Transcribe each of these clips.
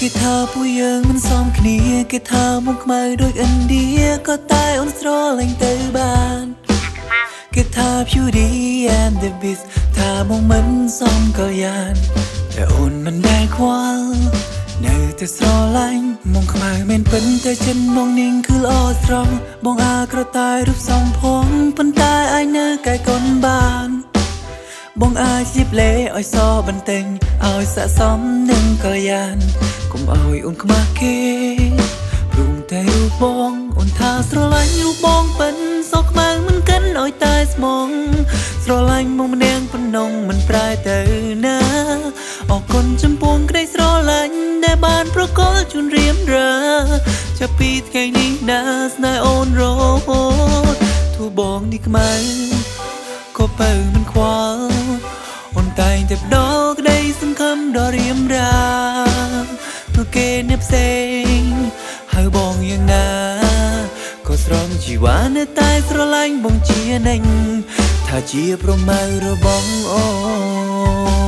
ណាគេថាពួកយើងមិនសមគ្នាគេថាមុខខ្មៅដូចឥណ្ឌាក៏តែអូនស្រឡាញ់ទៅបានគេថា beauty and the beast ថាមកមិនសមក៏យ៉ាងតែអូនមិនដែលខ្វល់នៅតែស្រឡាញ់មកខ្មៅមិនពិនតែចិនមកនាងគឺល្អស្រង់បងអាក្រតែរូបសំផងប៉ុន្តែអាចនៅកែកូនបាន បងអាចជិបលេឲ្យសបន្ទិញឲ្យស័កសមនឹងក៏យ៉ានកុំឲ្យអូនខ្មាស់គេព្រមតែរូបបងអូនថាស្រឡាញ់រូបបងប៉ិនសក់ខ្មៅមិនកិនឲ្យតែស្មងស្រឡាញ់មកម្នាក់ប៉ុណ្ណងមិនប្រែទៅណាអរគុណចំពោះក្តីស្រឡាញ់ដែលបានប្រកល់ជូនរៀមរាចាប់ពីថ្ងៃនេះណាស្នេហ៍អូនរហូតទោះបងនេះខ្មៅក៏បើមិនខ្វល់អូន តែងតែបដោក្តីសង្ឃឹមដល់រៀមរាព្រោះគេអ្នកផ្សេងហើយបងយ៉ាងណាក៏ស្រងជីវ៉ានៅតែស្រឡាញ់បងជានិញថាជាប្រម៉ៅរបស់អូន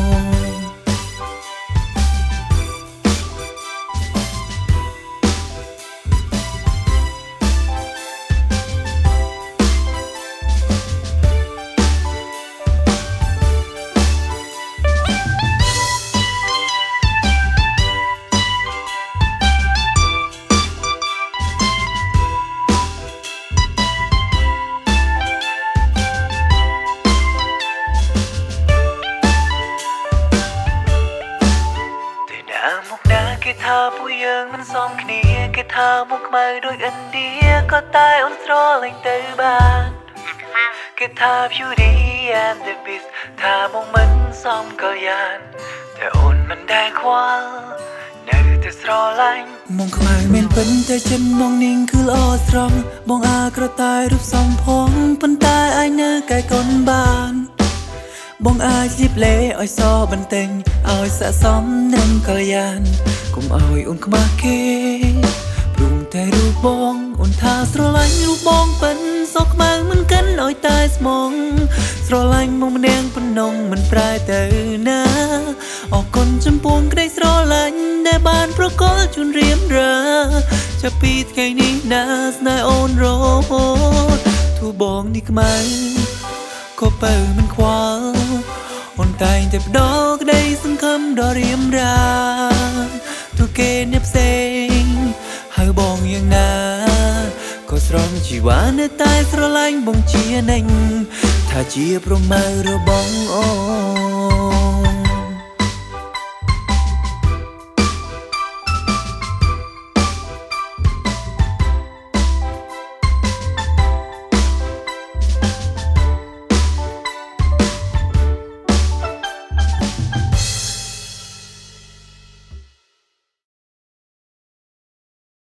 មកណាគេថាពួកយើងមិនសមគ្នាគេថាមុខខ្មៅដូចឥណ្ឌាក៏តែអូនស្រឡាញ់ទៅបានគេថា beauty and the beast ថាមកមិនសមក៏យ៉ាងតែអូនមិនដែលខ្វល់នៅតែស្រឡាញ់មកខ្មៅមានពិនតែចិនមកនាងគឺល្អស្រង់បងអាក្រតែរូបសំផងប៉ុន្តែអាចនៅកែកូនបាន បងអាចជិបលេឲ្យសបន្ទិញឲ្យស័កសមនឹងកល្យាន កុំឲ្យអូនខ្មាស់គេព្រមតែរូបបងអូនថាស្រឡាញ់រូបបងប៉ិនសក់ខ្មៅមិនកិនឲ្យតែស្មងស្រឡាញ់មកម្នាក់ប៉ុណ្ណងមិនប្រែទៅណាអរគុណចំពោះក្តីស្រឡាញ់ដែលបានប្រកល់ជូនរៀមរាចាប់ពីថ្ងៃនេះណាស្នេហ៍អូនរហូតទោះបងនេះខ្មៅក៏បើមិនខ្វល់អូន តែងតែបដោក្តីសង្ឃឹមដល់រៀមរាទូគេអ្នកផ្សេងហើយបងយ៉ាងណាក៏ស្រងជីវ៉ានៅតែស្រឡាញ់បងជានិញថាជាប្រម៉ៅរបស់អូន